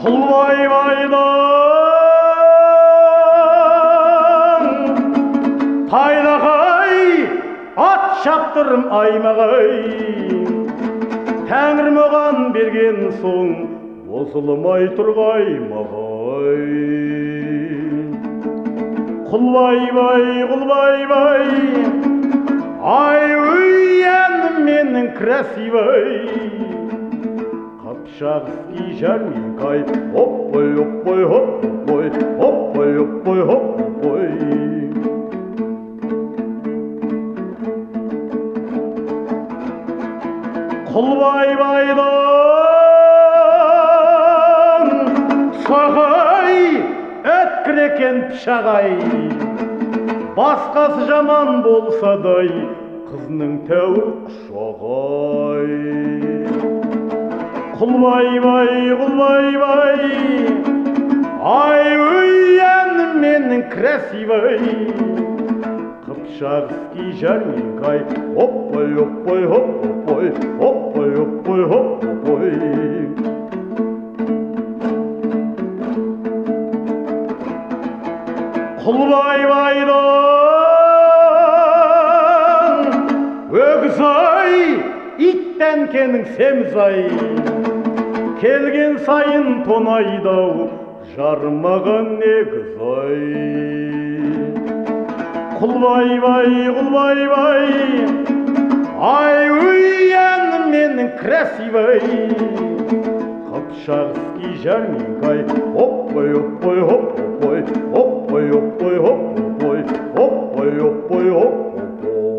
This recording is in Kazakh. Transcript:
құлбай байдың тайлақай ат шаптырым аймағай тәңірім оған берген соң осылмай тұрғай мағай құлбайбай құлбайбай ай әнім менің Варшавский жаркий, опой, опой, опой, опой, опой, опой. Құлбай байдан шағай, әткірекен пшағай. Басқасы жаман болса дай, қызның тәуір құшағай құлбай бай құлбай бай ай өйәнім менің красивой қыпшарский жәрмеңкай оппой оппой оп оппой оппой оппой оп оппой құлбай байдан өгіз ай иттәнкенің семіз ай келген сайын тонайды жармаған негіз ай құлбайбай құлбайбай ай өй әнім менің красивый. Қыпшақский жәрмеңкай оппой оппой оппой оппой оппой оппой оппой оппой оппой.